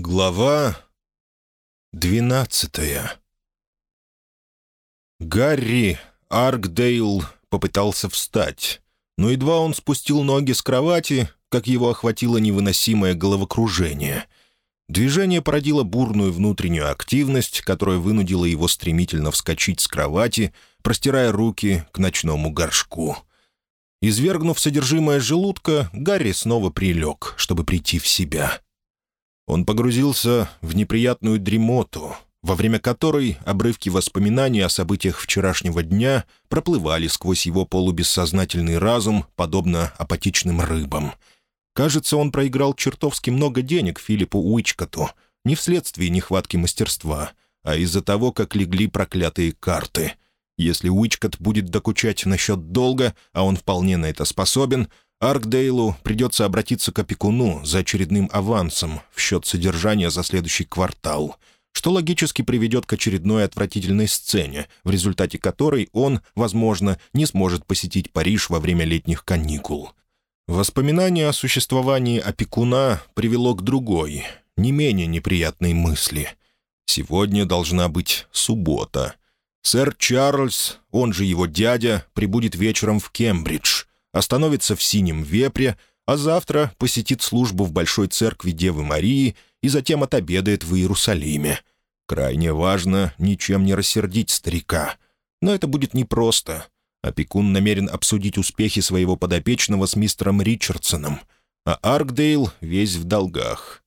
Глава двенадцатая Гарри Аркдейл попытался встать, но едва он спустил ноги с кровати, как его охватило невыносимое головокружение. Движение породило бурную внутреннюю активность, которая вынудила его стремительно вскочить с кровати, простирая руки к ночному горшку. Извергнув содержимое желудка, Гарри снова прилег, чтобы прийти в себя — он погрузился в неприятную дремоту, во время которой обрывки воспоминаний о событиях вчерашнего дня проплывали сквозь его полубессознательный разум, подобно апатичным рыбам. Кажется, он проиграл чертовски много денег Филиппу Уичкоту, не вследствие нехватки мастерства, а из-за того, как легли проклятые карты. Если Уичкот будет докучать насчет долга, а он вполне на это способен — Аркдейлу придется обратиться к опекуну за очередным авансом в счет содержания за следующий квартал, что логически приведет к очередной отвратительной сцене, в результате которой он, возможно, не сможет посетить Париж во время летних каникул. Воспоминание о существовании опекуна привело к другой, не менее неприятной мысли. Сегодня должна быть суббота. Сэр Чарльз, он же его дядя, прибудет вечером в Кембридж — остановится в Синем Вепре, а завтра посетит службу в Большой Церкви Девы Марии и затем отобедает в Иерусалиме. Крайне важно ничем не рассердить старика. Но это будет непросто. Опекун намерен обсудить успехи своего подопечного с мистером Ричардсоном, а Аркдейл весь в долгах.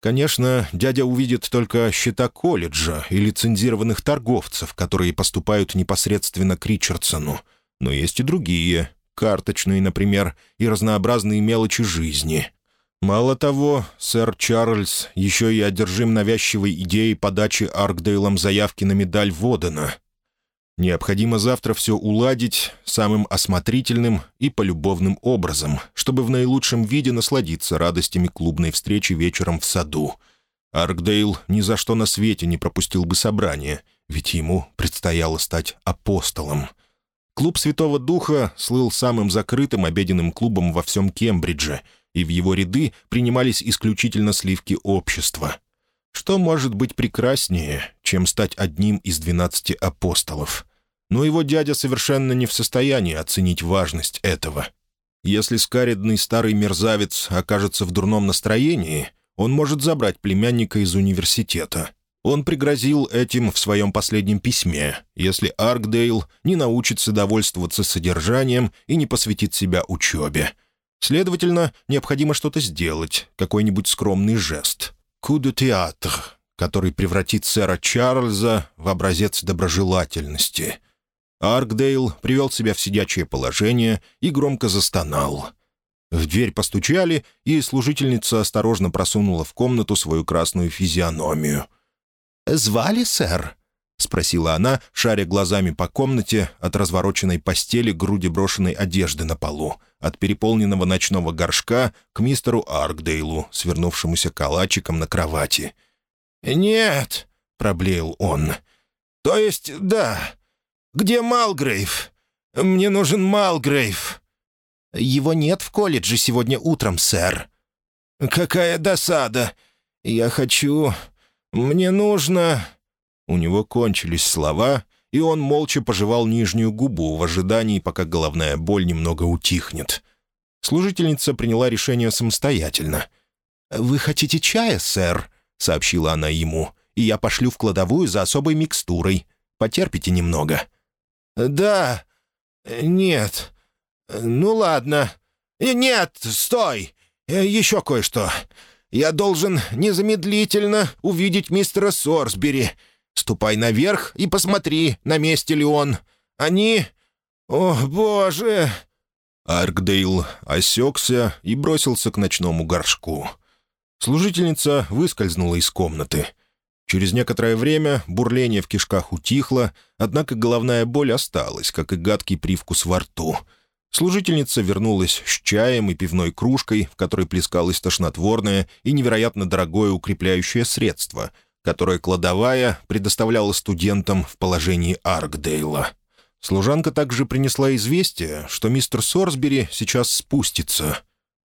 Конечно, дядя увидит только счета колледжа и лицензированных торговцев, которые поступают непосредственно к Ричардсону. Но есть и другие, карточные, например, и разнообразные мелочи жизни. Мало того, сэр Чарльз еще и одержим навязчивой идеей подачи Аркдейлом заявки на медаль Водена. Необходимо завтра все уладить самым осмотрительным и полюбовным образом, чтобы в наилучшем виде насладиться радостями клубной встречи вечером в саду. Аркдейл ни за что на свете не пропустил бы собрание, ведь ему предстояло стать апостолом — Клуб Святого Духа слыл самым закрытым обеденным клубом во всем Кембридже, и в его ряды принимались исключительно сливки общества. Что может быть прекраснее, чем стать одним из двенадцати апостолов? Но его дядя совершенно не в состоянии оценить важность этого. Если скаридный старый мерзавец окажется в дурном настроении, он может забрать племянника из университета — он пригрозил этим в своем последнем письме, если Аркдейл не научится довольствоваться содержанием и не посвятит себя учебе. Следовательно, необходимо что-то сделать, какой-нибудь скромный жест. «Ку де театр», который превратит сэра Чарльза в образец доброжелательности. Аркдейл привел себя в сидячее положение и громко застонал. В дверь постучали, и служительница осторожно просунула в комнату свою красную физиономию — «Звали, сэр?» — спросила она, шаря глазами по комнате от развороченной постели груди брошенной одежды на полу, от переполненного ночного горшка к мистеру Аркдейлу, свернувшемуся калачиком на кровати. «Нет», — проблеял он. «То есть, да. Где Малгрейв? Мне нужен Малгрейв». «Его нет в колледже сегодня утром, сэр». «Какая досада! Я хочу... «Мне нужно...» У него кончились слова, и он молча пожевал нижнюю губу в ожидании, пока головная боль немного утихнет. Служительница приняла решение самостоятельно. «Вы хотите чая, сэр?» — сообщила она ему. «И я пошлю в кладовую за особой микстурой. Потерпите немного». «Да... Нет... Ну ладно. Нет, стой! Еще кое-что. Я должен незамедлительно увидеть мистера Сорсбери. Ступай наверх и посмотри, на месте ли он. Они... О, боже!» Аркдейл осекся и бросился к ночному горшку. Служительница выскользнула из комнаты. Через некоторое время бурление в кишках утихло, однако головная боль осталась, как и гадкий привкус во рту — Служительница вернулась с чаем и пивной кружкой, в которой плескалось тошнотворное и невероятно дорогое укрепляющее средство, которое кладовая предоставляла студентам в положении Аркдейла. Служанка также принесла известие, что мистер Сорсбери сейчас спустится.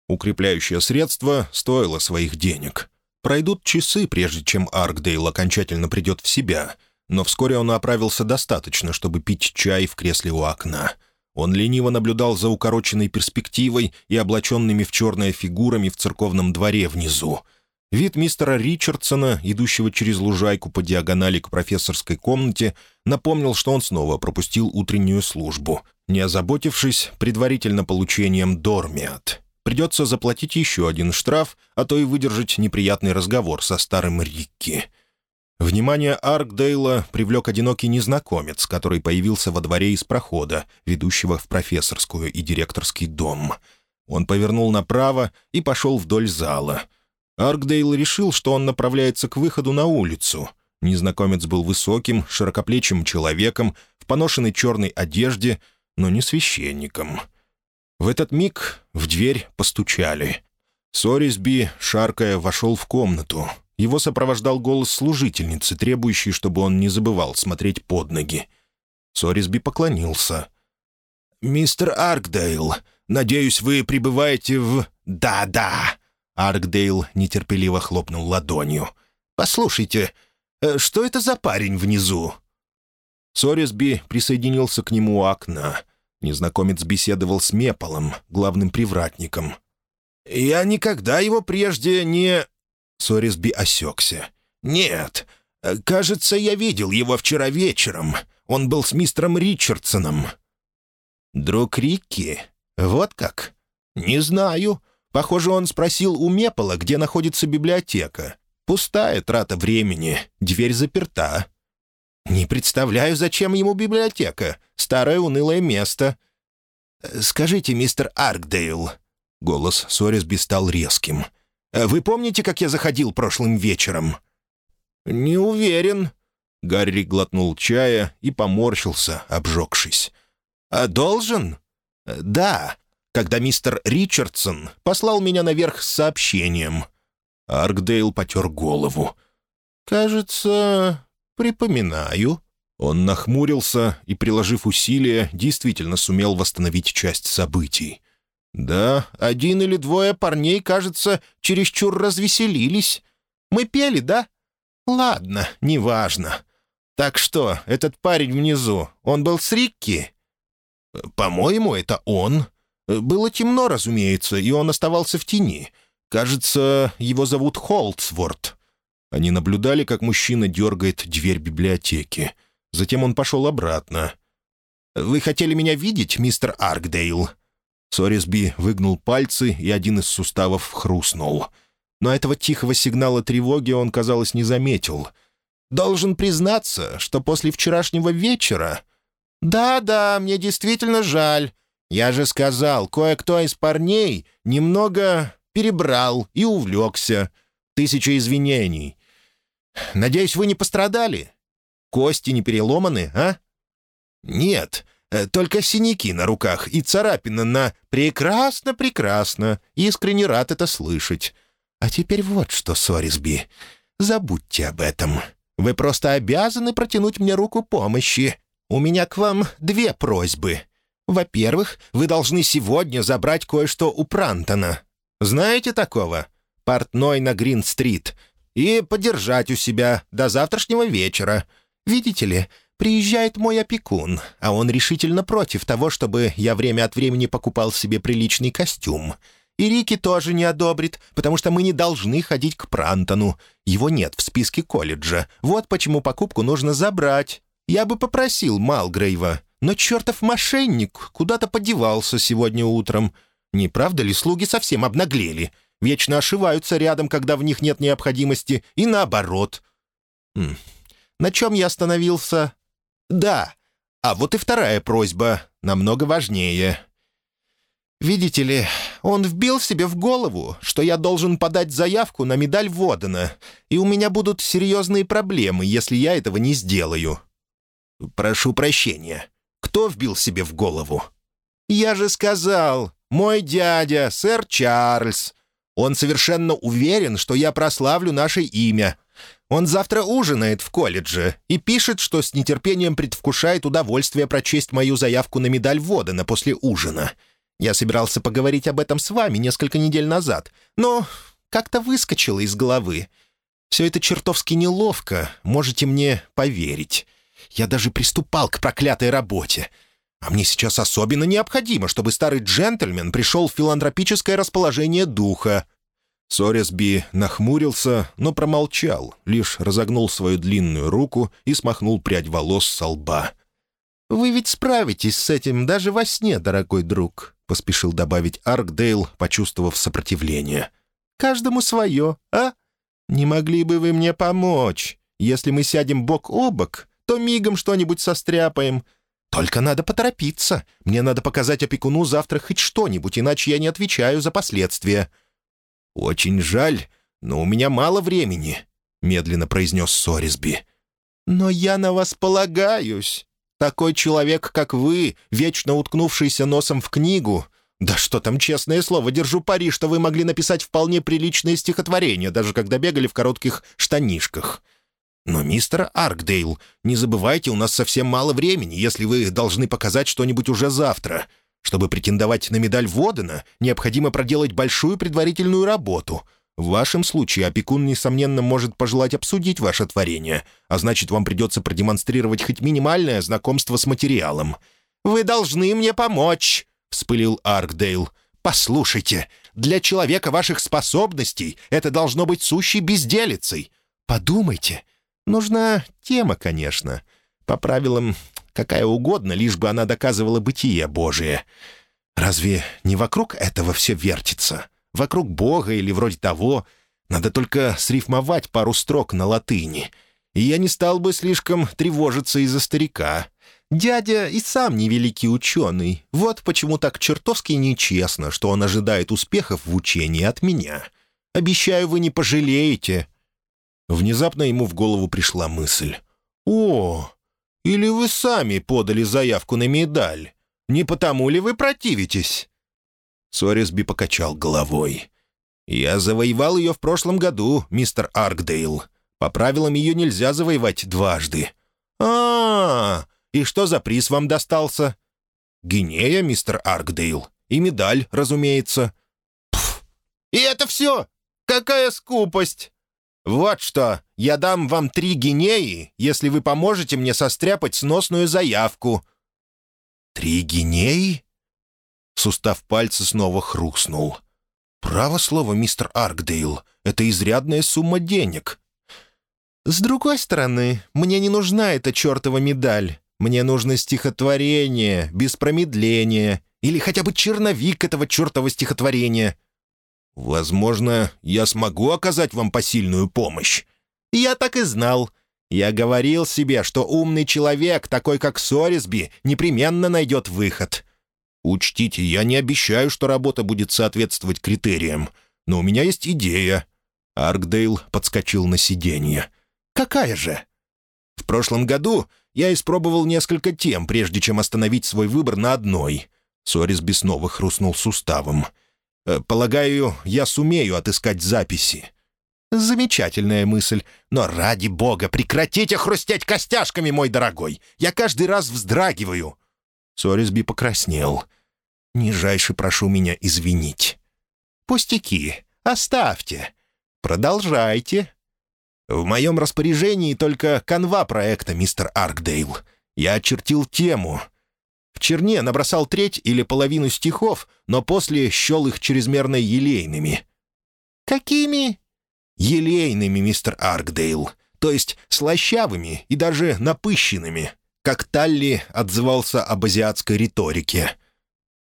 Укрепляющее средство стоило своих денег. Пройдут часы, прежде чем Аркдейл окончательно придет в себя, но вскоре он оправился достаточно, чтобы пить чай в кресле у окна. Он лениво наблюдал за укороченной перспективой и облаченными в черное фигурами в церковном дворе внизу. Вид мистера Ричардсона, идущего через лужайку по диагонали к профессорской комнате, напомнил, что он снова пропустил утреннюю службу, не озаботившись предварительно получением дормиат. Придется заплатить еще один штраф, а то и выдержать неприятный разговор со старым Рикки. Внимание Аркдейла привлек одинокий незнакомец, который появился во дворе из прохода, ведущего в профессорскую и директорский дом. Он повернул направо и пошел вдоль зала. Аркдейл решил, что он направляется к выходу на улицу. Незнакомец был высоким, широкоплечим человеком, в поношенной черной одежде, но не священником — в этот миг в дверь постучали. Сорисби, шаркая, вошел в комнату. Его сопровождал голос служительницы, требующий, чтобы он не забывал смотреть под ноги. Сорисби поклонился. «Мистер Аркдейл, надеюсь, вы пребываете в...» «Да-да!» Аркдейл нетерпеливо хлопнул ладонью. «Послушайте, э, что это за парень внизу?» Сорисби присоединился к нему у окна. Незнакомец беседовал с Меполом, главным привратником. «Я никогда его прежде не...» Сорисби осекся. «Нет, кажется, я видел его вчера вечером. Он был с мистером Ричардсоном». «Друг Рикки? Вот как?» «Не знаю. Похоже, он спросил у Мепола, где находится библиотека. Пустая трата времени, дверь заперта. «Не представляю, зачем ему библиотека. Старое унылое место». «Скажите, мистер Аркдейл...» Голос Сорисби стал резким. «Вы помните, как я заходил прошлым вечером?» «Не уверен». Гарри глотнул чая и поморщился, обжегшись. «А должен?» «Да, когда мистер Ричардсон послал меня наверх с сообщением». Аркдейл потер голову. «Кажется, «Припоминаю». Он нахмурился и, приложив усилия, действительно сумел восстановить часть событий. «Да, один или двое парней, кажется, чересчур развеселились. Мы пели, да? Ладно, неважно. Так что, этот парень внизу, он был с Рикки?» «По-моему, это он. Было темно, разумеется, и он оставался в тени. Кажется, его зовут Холдсворт. Они наблюдали, как мужчина дергает дверь библиотеки. Затем он пошел обратно. «Вы хотели меня видеть, мистер Аркдейл?» Сорисби выгнул пальцы, и один из суставов хрустнул. Но этого тихого сигнала тревоги он, казалось, не заметил. «Должен признаться, что после вчерашнего вечера...» «Да-да, мне действительно жаль. Я же сказал, кое-кто из парней немного перебрал и увлекся. Тысяча извинений. Надеюсь, вы не пострадали? Кости не переломаны, а?» «Нет, только синяки на руках и царапина на «прекрасно, прекрасно». Искренне рад это слышать. А теперь вот что, Сорисби, забудьте об этом. Вы просто обязаны протянуть мне руку помощи. У меня к вам две просьбы. Во-первых, вы должны сегодня забрать кое-что у Прантона. Знаете такого? Портной на Грин-стрит — и подержать у себя до завтрашнего вечера. Видите ли, приезжает мой опекун, а он решительно против того, чтобы я время от времени покупал себе приличный костюм. И Рики тоже не одобрит, потому что мы не должны ходить к Прантону. Его нет в списке колледжа. Вот почему покупку нужно забрать. Я бы попросил Малгрейва, но чертов мошенник куда-то подевался сегодня утром. Не правда ли слуги совсем обнаглели? вечно ошиваются рядом, когда в них нет необходимости, и наоборот. На чем я остановился? Да. А вот и вторая просьба, намного важнее. Видите ли, он вбил себе в голову, что я должен подать заявку на медаль Водена, и у меня будут серьезные проблемы, если я этого не сделаю. Прошу прощения. Кто вбил себе в голову? Я же сказал, мой дядя, сэр Чарльз. Он совершенно уверен, что я прославлю наше имя. Он завтра ужинает в колледже и пишет, что с нетерпением предвкушает удовольствие прочесть мою заявку на медаль Водена после ужина. Я собирался поговорить об этом с вами несколько недель назад, но как-то выскочило из головы. Все это чертовски неловко, можете мне поверить. Я даже приступал к проклятой работе. А мне сейчас особенно необходимо, чтобы старый джентльмен пришел в филантропическое расположение духа». Соресби нахмурился, но промолчал, лишь разогнул свою длинную руку и смахнул прядь волос со лба. «Вы ведь справитесь с этим даже во сне, дорогой друг», — поспешил добавить Аркдейл, почувствовав сопротивление. «Каждому свое, а? Не могли бы вы мне помочь? Если мы сядем бок о бок, то мигом что-нибудь состряпаем. Только надо поторопиться. Мне надо показать опекуну завтра хоть что-нибудь, иначе я не отвечаю за последствия». «Очень жаль, но у меня мало времени», — медленно произнес Сорисби. «Но я на вас полагаюсь. Такой человек, как вы, вечно уткнувшийся носом в книгу. Да что там, честное слово, держу пари, что вы могли написать вполне приличное стихотворение, даже когда бегали в коротких штанишках. «Но, мистер Аркдейл, не забывайте, у нас совсем мало времени, если вы должны показать что-нибудь уже завтра. Чтобы претендовать на медаль Водена, необходимо проделать большую предварительную работу. В вашем случае опекун, несомненно, может пожелать обсудить ваше творение, а значит, вам придется продемонстрировать хоть минимальное знакомство с материалом». «Вы должны мне помочь», — вспылил Аркдейл. «Послушайте, для человека ваших способностей это должно быть сущей безделицей. Подумайте, Нужна тема, конечно. По правилам, какая угодно, лишь бы она доказывала бытие Божие. Разве не вокруг этого все вертится? Вокруг Бога или вроде того? Надо только срифмовать пару строк на латыни. И я не стал бы слишком тревожиться из-за старика. Дядя и сам невеликий ученый. Вот почему так чертовски нечестно, что он ожидает успехов в учении от меня. Обещаю, вы не пожалеете. Внезапно ему в голову пришла мысль. «О, или вы сами подали заявку на медаль? Не потому ли вы противитесь?» Сорисби покачал головой. «Я завоевал ее в прошлом году, мистер Аркдейл. По правилам ее нельзя завоевать дважды». А, -а, -а и что за приз вам достался?» «Гинея, мистер Аркдейл. И медаль, разумеется». «Пф! И это все? Какая скупость!» «Вот что, я дам вам три гинеи, если вы поможете мне состряпать сносную заявку». «Три гинеи?» Сустав пальца снова хрустнул. «Право слово, мистер Аркдейл, это изрядная сумма денег». «С другой стороны, мне не нужна эта чертова медаль. Мне нужно стихотворение, без промедления, или хотя бы черновик этого чертова стихотворения. «Возможно, я смогу оказать вам посильную помощь». «Я так и знал. Я говорил себе, что умный человек, такой как Сорисби, непременно найдет выход». «Учтите, я не обещаю, что работа будет соответствовать критериям, но у меня есть идея». Аркдейл подскочил на сиденье. «Какая же?» «В прошлом году я испробовал несколько тем, прежде чем остановить свой выбор на одной». Сорисби снова хрустнул суставом. Э, полагаю, я сумею отыскать записи». «Замечательная мысль. Но ради бога, прекратите хрустеть костяшками, мой дорогой! Я каждый раз вздрагиваю!» Сорисби покраснел. «Нижайше прошу меня извинить». «Пустяки. Оставьте. Продолжайте». «В моем распоряжении только канва проекта, мистер Аркдейл. Я очертил тему, в черне набросал треть или половину стихов, но после счел их чрезмерно елейными. «Какими?» «Елейными, мистер Аркдейл, то есть слащавыми и даже напыщенными, как Талли отзывался об азиатской риторике».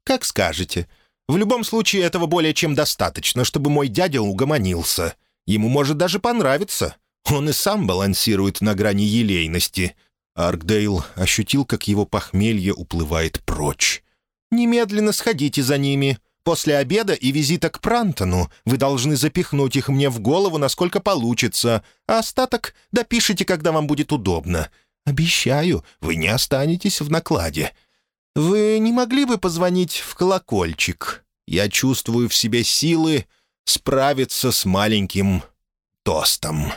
«Как скажете. В любом случае этого более чем достаточно, чтобы мой дядя угомонился. Ему может даже понравиться. Он и сам балансирует на грани елейности». Аркдейл ощутил, как его похмелье уплывает прочь. «Немедленно сходите за ними. После обеда и визита к Прантону вы должны запихнуть их мне в голову, насколько получится, а остаток допишите, когда вам будет удобно. Обещаю, вы не останетесь в накладе. Вы не могли бы позвонить в колокольчик? Я чувствую в себе силы справиться с маленьким тостом».